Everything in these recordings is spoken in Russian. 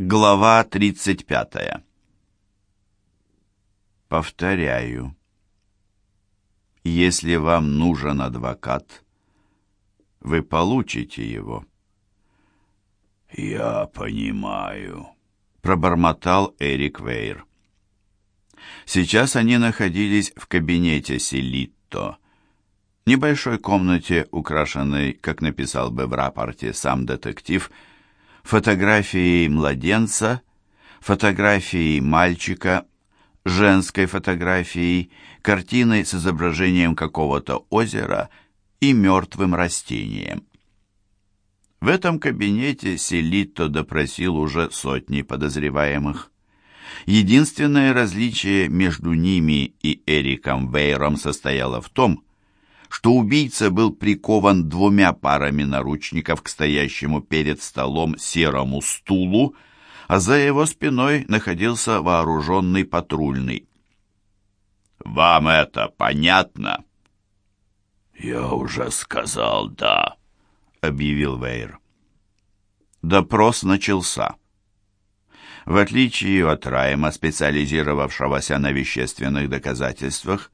Глава 35. Повторяю. Если вам нужен адвокат, вы получите его. «Я понимаю», — пробормотал Эрик Вейр. Сейчас они находились в кабинете Селитто, небольшой комнате, украшенной, как написал бы в рапорте сам детектив, — фотографией младенца, фотографией мальчика, женской фотографией, картиной с изображением какого-то озера и мертвым растением. В этом кабинете Селитто допросил уже сотни подозреваемых. Единственное различие между ними и Эриком Вейром состояло в том, что убийца был прикован двумя парами наручников к стоящему перед столом серому стулу, а за его спиной находился вооруженный патрульный. «Вам это понятно?» «Я уже сказал «да», — объявил Вейр. Допрос начался. В отличие от Райма, специализировавшегося на вещественных доказательствах,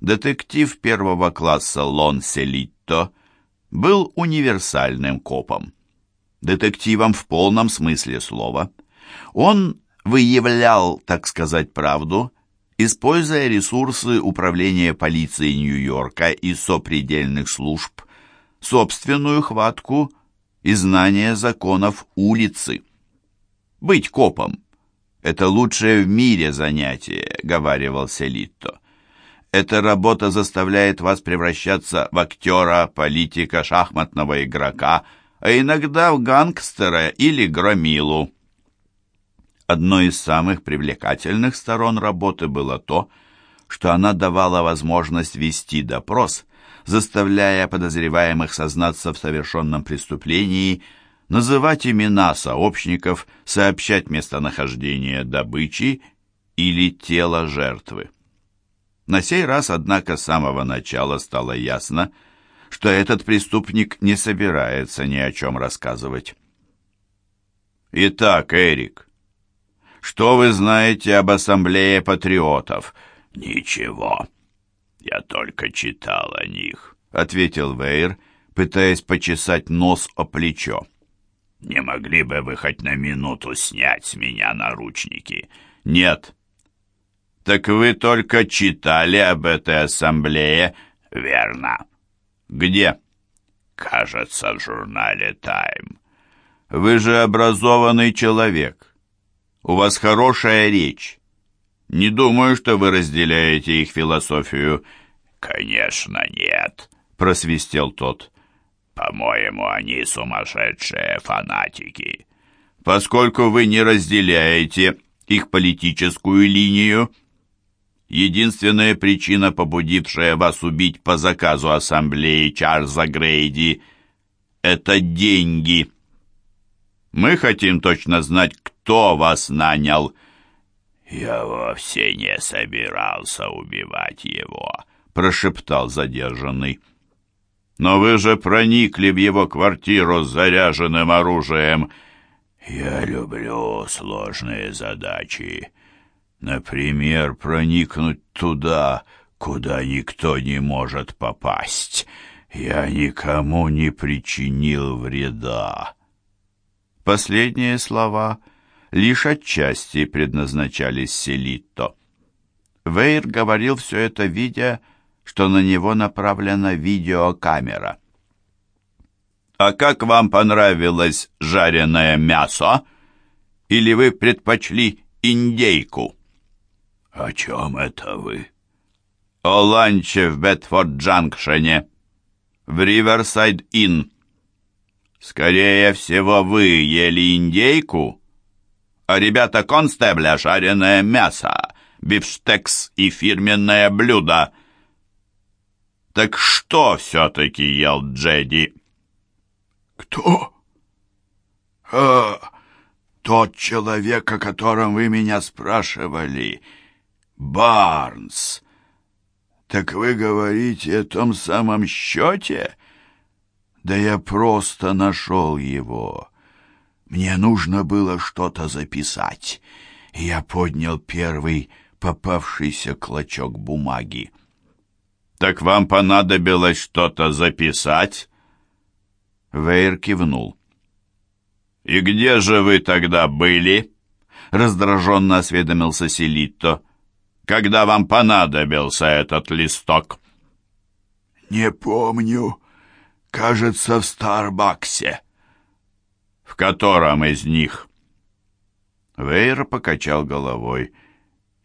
детектив первого класса Лон Селитто был универсальным копом. Детективом в полном смысле слова. Он выявлял, так сказать, правду, используя ресурсы управления полиции Нью-Йорка и сопредельных служб, собственную хватку и знание законов улицы. «Быть копом — это лучшее в мире занятие», — говаривал Селитто. Эта работа заставляет вас превращаться в актера, политика, шахматного игрока, а иногда в гангстера или громилу. Одной из самых привлекательных сторон работы было то, что она давала возможность вести допрос, заставляя подозреваемых сознаться в совершенном преступлении, называть имена сообщников, сообщать местонахождение добычи или тело жертвы. На сей раз, однако, с самого начала стало ясно, что этот преступник не собирается ни о чем рассказывать. «Итак, Эрик, что вы знаете об Ассамблее патриотов?» «Ничего. Я только читал о них», — ответил Вейр, пытаясь почесать нос о плечо. «Не могли бы вы хоть на минуту снять с меня наручники?» «Нет», «Так вы только читали об этой ассамблее?» «Верно». «Где?» «Кажется, в журнале «Тайм». «Вы же образованный человек. У вас хорошая речь. Не думаю, что вы разделяете их философию». «Конечно, нет», — просвистел тот. «По-моему, они сумасшедшие фанатики». «Поскольку вы не разделяете их политическую линию», Единственная причина, побудившая вас убить по заказу ассамблеи Чарльза Грейди, это деньги. Мы хотим точно знать, кто вас нанял. Я вовсе не собирался убивать его, прошептал задержанный. Но вы же проникли в его квартиру с заряженным оружием. Я люблю сложные задачи. Например, проникнуть туда, куда никто не может попасть. Я никому не причинил вреда. Последние слова лишь отчасти предназначались Селитто. Вейр говорил все это, видя, что на него направлена видеокамера. «А как вам понравилось жареное мясо? Или вы предпочли индейку?» «О чем это вы?» «О ланче в Бетфорд-Джанкшене, в Риверсайд-Инн. Скорее всего, вы ели индейку, а ребята констебля жареное мясо, бифштекс и фирменное блюдо. Так что все-таки ел Джеди?» «Кто?» «А, тот человек, о котором вы меня спрашивали». Барнс. Так вы говорите о том самом счете? Да я просто нашел его. Мне нужно было что-то записать, я поднял первый попавшийся клочок бумаги. «Так вам понадобилось что-то записать?» Вейер кивнул. «И где же вы тогда были?» Раздраженно осведомился Селитто. «Когда вам понадобился этот листок?» «Не помню. Кажется, в Старбаксе». «В котором из них?» Вейер покачал головой.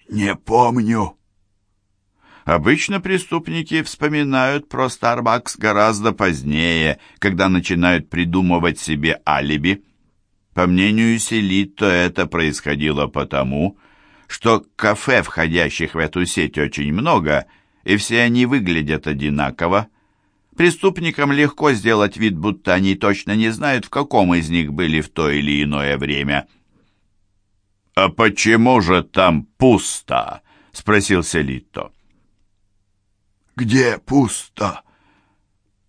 «Не помню». Обычно преступники вспоминают про Старбакс гораздо позднее, когда начинают придумывать себе алиби. По мнению Селитто, это происходило потому, что кафе, входящих в эту сеть, очень много, и все они выглядят одинаково. Преступникам легко сделать вид, будто они точно не знают, в каком из них были в то или иное время. «А почему же там пусто?» — спросил Селитто. «Где пусто?»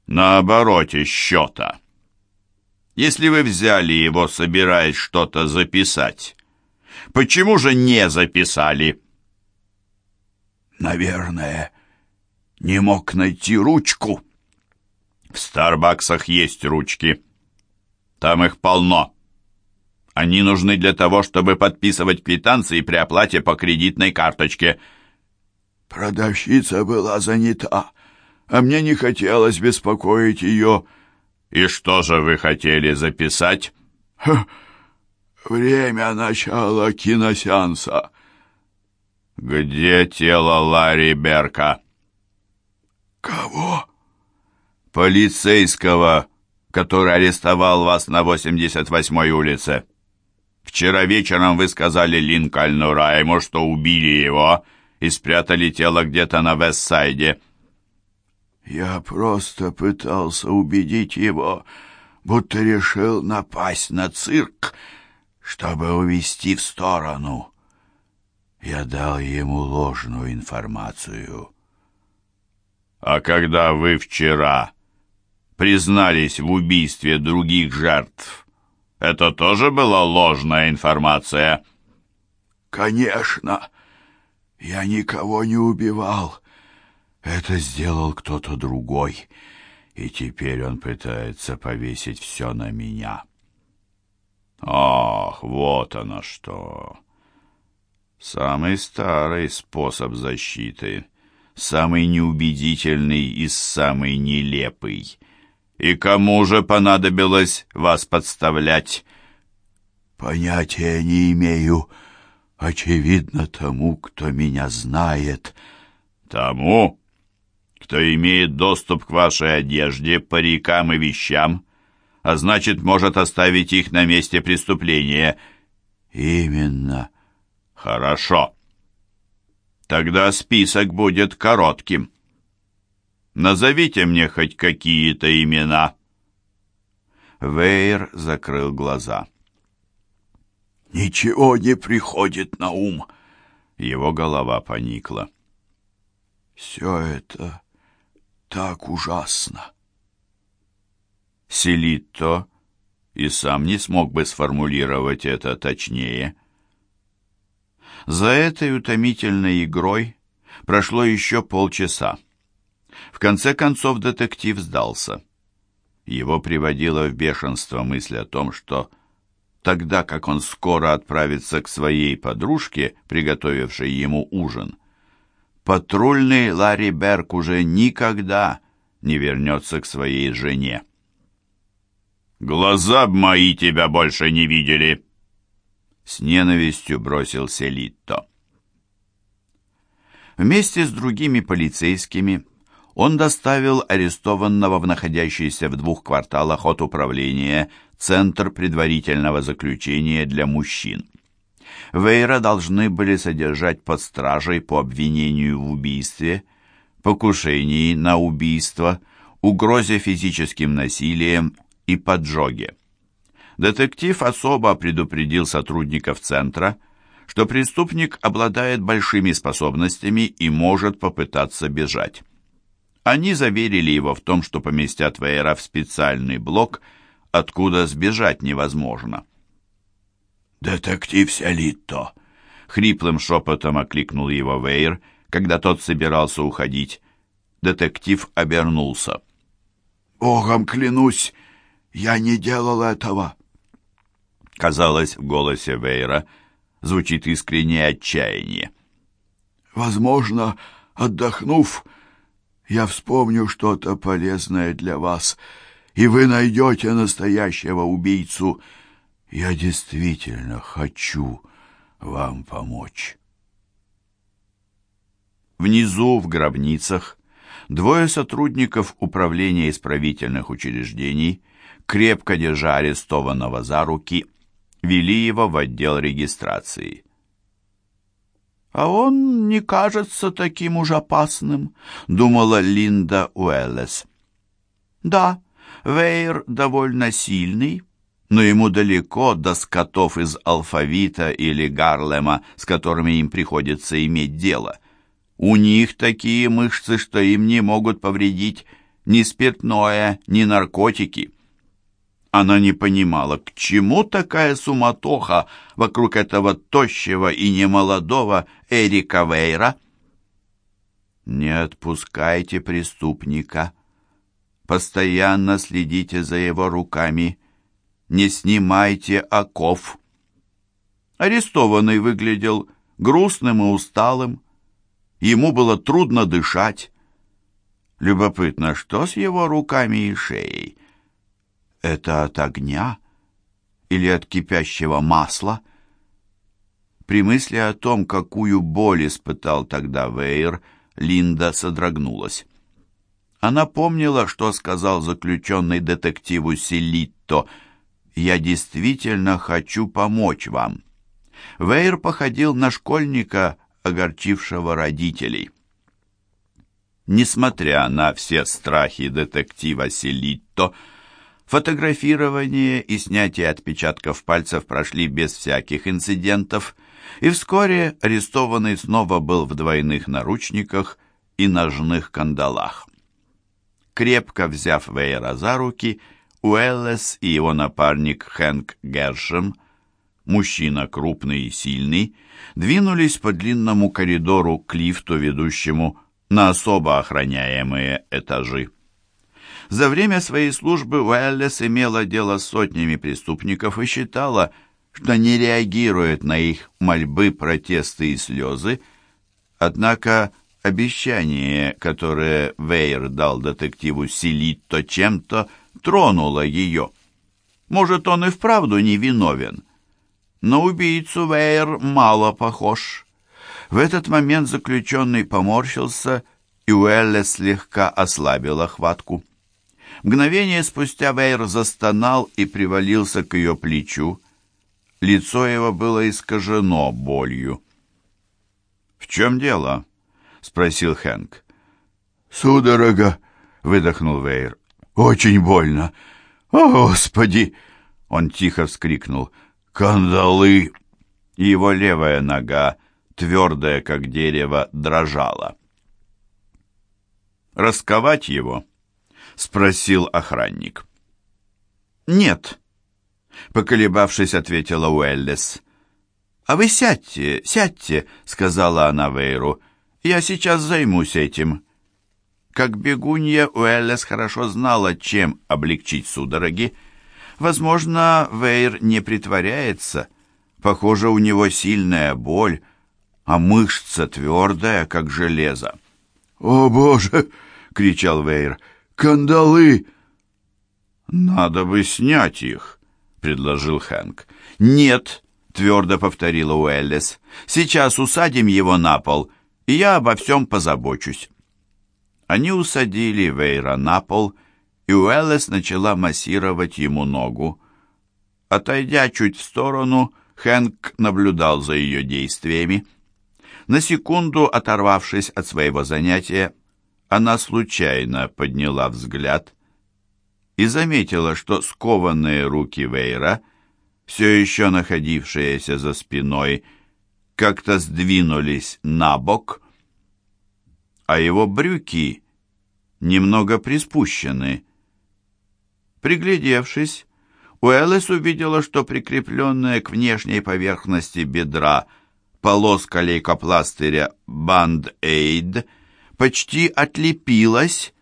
«На обороте счета. Если вы взяли его, собираясь что-то записать, почему же не записали?» «Наверное, не мог найти ручку». «В Старбаксах есть ручки. Там их полно. Они нужны для того, чтобы подписывать квитанции при оплате по кредитной карточке». Продавщица была занята, а мне не хотелось беспокоить ее. И что же вы хотели записать? Время начала киносеанса. Где тело Ларри Берка? Кого? Полицейского, который арестовал вас на 88-й улице. Вчера вечером вы сказали Линкольну Райму, что убили его, и спрятали тело где-то на Вестсайде. Я просто пытался убедить его, будто решил напасть на цирк, чтобы увести в сторону. Я дал ему ложную информацию. А когда вы вчера признались в убийстве других жертв, это тоже была ложная информация? Конечно. Я никого не убивал. Это сделал кто-то другой, и теперь он пытается повесить все на меня. Ах, вот оно что! Самый старый способ защиты, самый неубедительный и самый нелепый. И кому же понадобилось вас подставлять? Понятия не имею, — Очевидно, тому, кто меня знает. Тому, кто имеет доступ к вашей одежде, парикам и вещам, а значит, может оставить их на месте преступления. Именно. Хорошо. Тогда список будет коротким. Назовите мне хоть какие-то имена. Вейер закрыл глаза. Ничего не приходит на ум. Его голова поникла. Все это так ужасно. Селитто и сам не смог бы сформулировать это точнее. За этой утомительной игрой прошло еще полчаса. В конце концов детектив сдался. Его приводила в бешенство мысль о том, что тогда как он скоро отправится к своей подружке, приготовившей ему ужин. Патрульный Ларри Берг уже никогда не вернется к своей жене. «Глаза б мои тебя больше не видели!» С ненавистью бросил Селитто. Вместе с другими полицейскими он доставил арестованного в находящийся в двух кварталах от управления Центр предварительного заключения для мужчин. Вейра должны были содержать под стражей по обвинению в убийстве, покушении на убийство, угрозе физическим насилием и поджоге. Детектив особо предупредил сотрудников центра, что преступник обладает большими способностями и может попытаться бежать. Они заверили его в том, что поместят Вейра в специальный блок – откуда сбежать невозможно. «Детектив Селитто!» — хриплым шепотом окликнул его Вейр, когда тот собирался уходить. Детектив обернулся. «Богом клянусь, я не делал этого!» Казалось, в голосе Вейра звучит искреннее отчаяние. «Возможно, отдохнув, я вспомню что-то полезное для вас, и вы найдете настоящего убийцу. Я действительно хочу вам помочь». Внизу, в гробницах, двое сотрудников Управления исправительных учреждений, крепко держа арестованного за руки, вели его в отдел регистрации. «А он не кажется таким уж опасным», — думала Линда Уэллес. «Да, Вейр довольно сильный, но ему далеко до скотов из алфавита или Гарлема, с которыми им приходится иметь дело. У них такие мышцы, что им не могут повредить ни спиртное, ни наркотики». Она не понимала, к чему такая суматоха вокруг этого тощего и немолодого Эрика Вейра. «Не отпускайте преступника. Постоянно следите за его руками. Не снимайте оков». Арестованный выглядел грустным и усталым. Ему было трудно дышать. Любопытно, что с его руками и шеей? Это от огня или от кипящего масла? При мысли о том, какую боль испытал тогда Вейер, Линда содрогнулась. Она помнила, что сказал заключенный детективу Селитто «Я действительно хочу помочь вам». Вейер походил на школьника, огорчившего родителей. Несмотря на все страхи детектива Селитто, Фотографирование и снятие отпечатков пальцев прошли без всяких инцидентов, и вскоре арестованный снова был в двойных наручниках и ножных кандалах. Крепко взяв Вейера за руки, Уэллес и его напарник Хэнк Гершем, мужчина крупный и сильный, двинулись по длинному коридору к лифту, ведущему на особо охраняемые этажи. За время своей службы Уэллес имела дело с сотнями преступников и считала, что не реагирует на их мольбы, протесты и слезы. Однако обещание, которое Вейер дал детективу Селитто чем-то, тронуло ее. Может, он и вправду не виновен. Но убийцу Вейер мало похож. В этот момент заключенный поморщился, и Уэллес слегка ослабила хватку. Мгновение спустя Вейр застонал и привалился к ее плечу. Лицо его было искажено болью. «В чем дело?» — спросил Хэнк. «Судорога!» — выдохнул Вейр. «Очень больно! О, Господи!» — он тихо вскрикнул. «Кандалы!» Его левая нога, твердая, как дерево, дрожала. «Расковать его?» — спросил охранник. «Нет», — поколебавшись, ответила Уэллес. «А вы сядьте, сядьте», — сказала она Вейру. «Я сейчас займусь этим». Как бегунья, Уэллес хорошо знала, чем облегчить судороги. Возможно, Вейр не притворяется. Похоже, у него сильная боль, а мышца твердая, как железо. «О, Боже!» — кричал Вейр. Кандалы!» «Надо бы снять их», — предложил Хэнк. «Нет», — твердо повторила Уэллис. «Сейчас усадим его на пол, и я обо всем позабочусь». Они усадили Вейра на пол, и Уэллис начала массировать ему ногу. Отойдя чуть в сторону, Хэнк наблюдал за ее действиями. На секунду, оторвавшись от своего занятия, она случайно подняла взгляд и заметила, что скованные руки Вейра, все еще находившиеся за спиной, как-то сдвинулись на бок, а его брюки немного приспущены. Приглядевшись, Уэллес увидела, что прикрепленная к внешней поверхности бедра полоска лейкопластыря «Банд-Эйд» почти отлепилась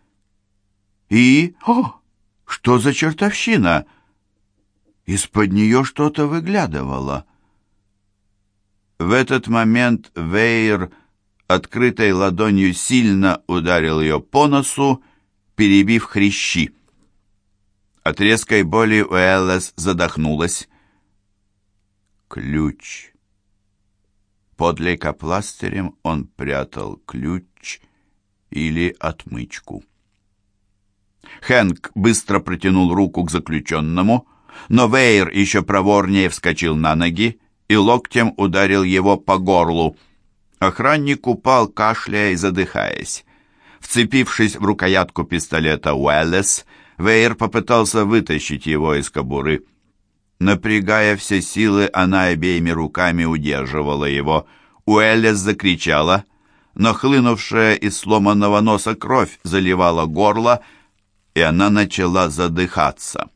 и... О, что за чертовщина? Из-под нее что-то выглядывало. В этот момент Вейер открытой ладонью сильно ударил ее по носу, перебив хрящи. От резкой боли Уэллес задохнулась. Ключ. Под лейкопластырем он прятал ключ или отмычку. Хэнк быстро протянул руку к заключенному, но Вейер еще проворнее вскочил на ноги и локтем ударил его по горлу. Охранник упал, кашляя и задыхаясь. Вцепившись в рукоятку пистолета Уэллес, Вейер попытался вытащить его из кобуры. Напрягая все силы, она обеими руками удерживала его. Уэллес закричала, но хлынувшая из сломанного носа кровь заливала горло, и она начала задыхаться.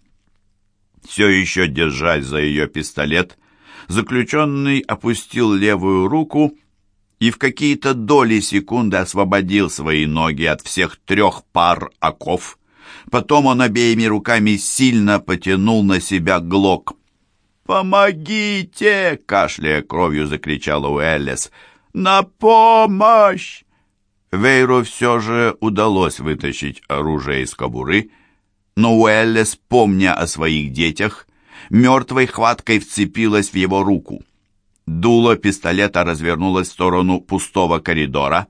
Все еще держась за ее пистолет, заключенный опустил левую руку и в какие-то доли секунды освободил свои ноги от всех трех пар оков. Потом он обеими руками сильно потянул на себя глок. «Помогите!» — кашляя кровью закричал Уэллес. «На помощь!» Вейру все же удалось вытащить оружие из кобуры, но Уэллес, помня о своих детях, мертвой хваткой вцепилась в его руку. Дуло пистолета развернулось в сторону пустого коридора.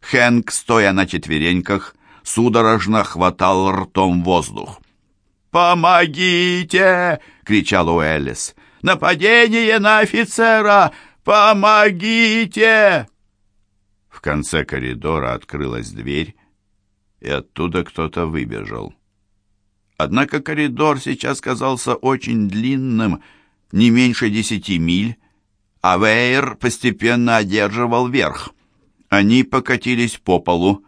Хэнк, стоя на четвереньках, судорожно хватал ртом воздух. «Помогите!» — кричал Уэллис. «Нападение на офицера! Помогите!» В конце коридора открылась дверь, и оттуда кто-то выбежал. Однако коридор сейчас казался очень длинным, не меньше десяти миль, а Вейер постепенно одерживал верх. Они покатились по полу.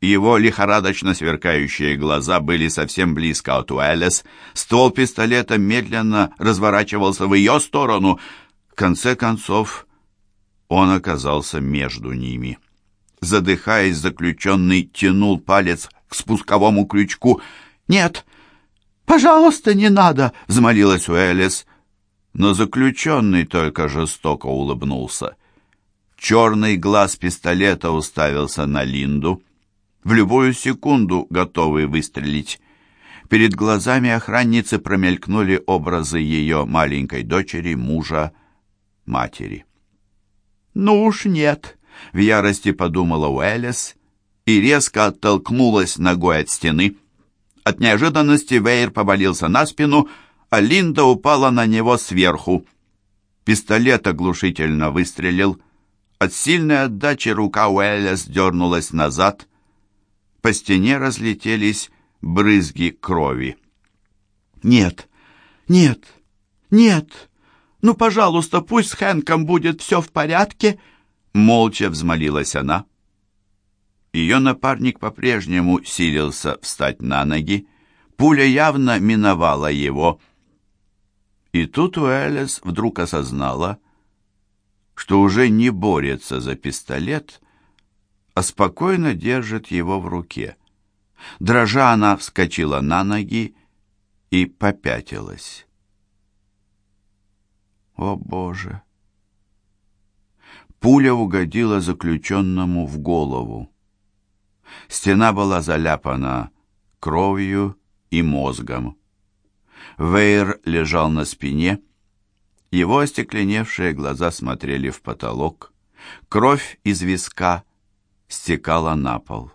Его лихорадочно сверкающие глаза были совсем близко от Уэллес. Ствол пистолета медленно разворачивался в ее сторону. В конце концов, он оказался между ними. Задыхаясь, заключенный тянул палец к спусковому крючку. «Нет! Пожалуйста, не надо!» — взмолилась Уэллис. Но заключенный только жестоко улыбнулся. Черный глаз пистолета уставился на Линду, в любую секунду готовый выстрелить. Перед глазами охранницы промелькнули образы ее маленькой дочери, мужа, матери. «Ну уж нет», — в ярости подумала Уэллис и резко оттолкнулась ногой от стены. От неожиданности Вейер повалился на спину, а Линда упала на него сверху. Пистолет оглушительно выстрелил. От сильной отдачи рука Уэллис дернулась назад. По стене разлетелись брызги крови. «Нет, нет, нет!» «Ну, пожалуйста, пусть с Хэнком будет все в порядке!» Молча взмолилась она. Ее напарник по-прежнему силился встать на ноги. Пуля явно миновала его. И тут Уэллес вдруг осознала, что уже не борется за пистолет, а спокойно держит его в руке. Дрожа она вскочила на ноги и попятилась. О, Боже! Пуля угодила заключенному в голову. Стена была заляпана кровью и мозгом. Вейер лежал на спине. Его остекленевшие глаза смотрели в потолок. Кровь из виска стекала на пол.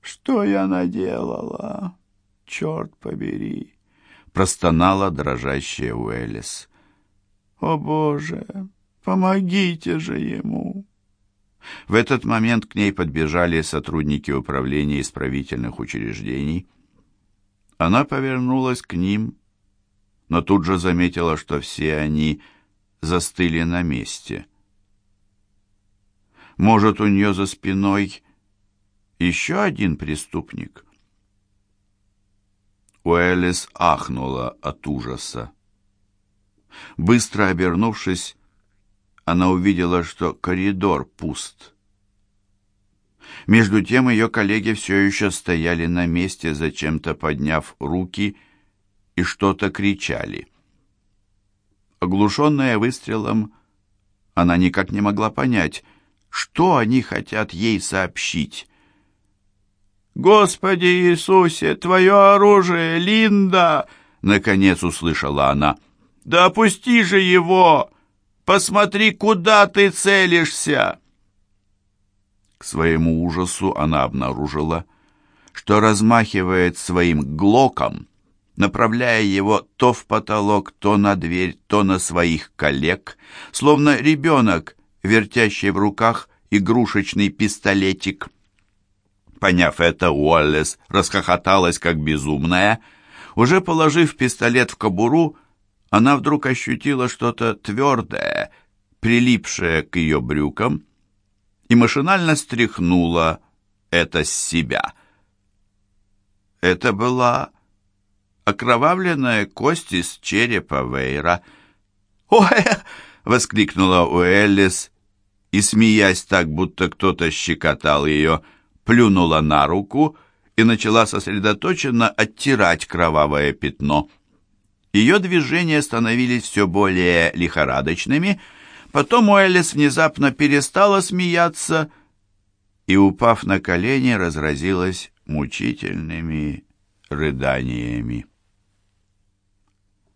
«Что я наделала? Черт побери!» простонала дрожащая Уэллис. «О, Боже, помогите же ему!» В этот момент к ней подбежали сотрудники управления исправительных учреждений. Она повернулась к ним, но тут же заметила, что все они застыли на месте. Может, у нее за спиной еще один преступник? Уэллис ахнула от ужаса. Быстро обернувшись, она увидела, что коридор пуст. Между тем ее коллеги все еще стояли на месте, зачем-то подняв руки и что-то кричали. Оглушенная выстрелом, она никак не могла понять, что они хотят ей сообщить. «Господи Иисусе, твое оружие, Линда!» — наконец услышала она. «Да опусти же его! Посмотри, куда ты целишься!» К своему ужасу она обнаружила, что размахивает своим глоком, направляя его то в потолок, то на дверь, то на своих коллег, словно ребенок, вертящий в руках игрушечный пистолетик. Поняв это, Уоллес расхохоталась как безумная. Уже положив пистолет в кобуру, она вдруг ощутила что-то твердое, прилипшее к ее брюкам, и машинально стряхнула это с себя. Это была окровавленная кость из черепа Вейра. «Ой!» — воскликнула Уэллис, и, смеясь так, будто кто-то щекотал ее, плюнула на руку и начала сосредоточенно оттирать кровавое пятно. Ее движения становились все более лихорадочными, потом Уэллис внезапно перестала смеяться и, упав на колени, разразилась мучительными рыданиями.